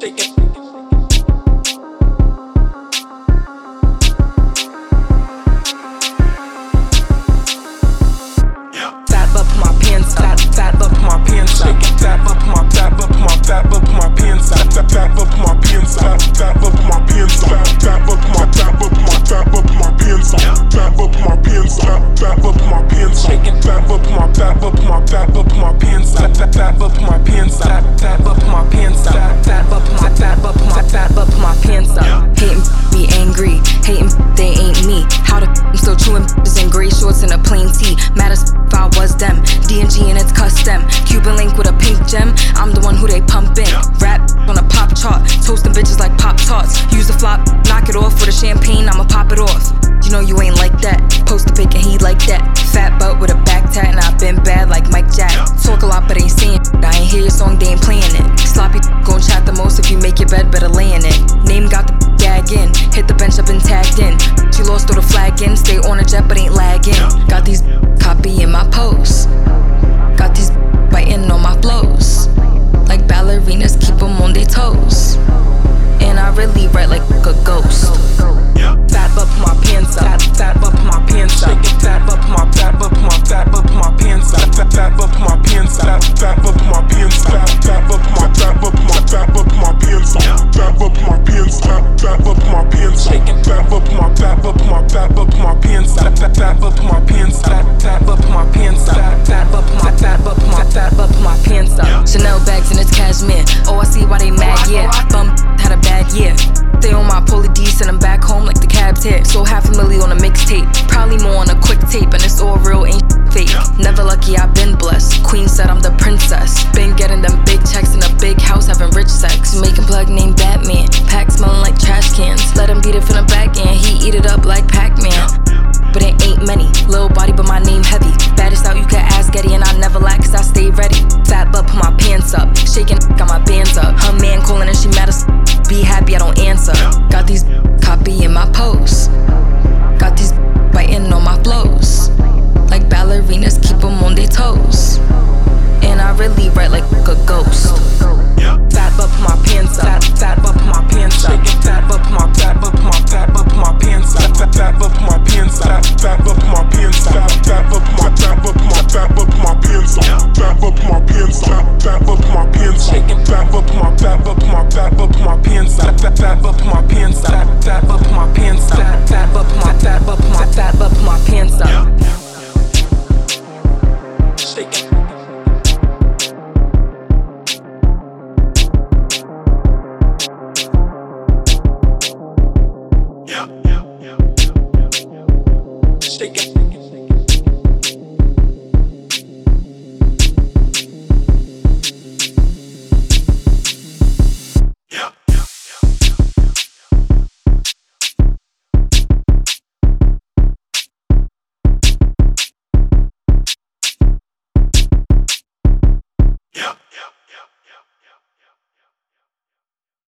shaking if I was them. DMG and it's custom. Cuban link with a pink gem. I'm the one who they pumpin'. Rap on a pop chart. Toasting bitches like pop tarts. Use the flop, knock it off with a champagne. I'ma pop it off. You know you ain't like that. Post a pic and he like that. Fat butt with a back tat and I've been bad like Mike Jack. Talk a lot but ain't saying. shit. I ain't hear your song, they ain't playing it. Sloppy gon' chat the most if you make your bed, better lay in it. Name got the gag in. Hit the bench, flag. Stay on a jet but ain't lagging. Got these copying my posts. Got these biting on my flows. Like ballerinas, keep them on their toes. And I really write like a ghost. Making plug named Batman. Pack smelling like trash cans. Let him beat it from the back end, he eat it up like Pac Man. But it ain't many. Little body, but my name heavy. Baddest out, you can ask Getty, and I never lack, cause I stay ready. Fat butt, put my pants up. Shaking, got my bands up. Her man calling and she mad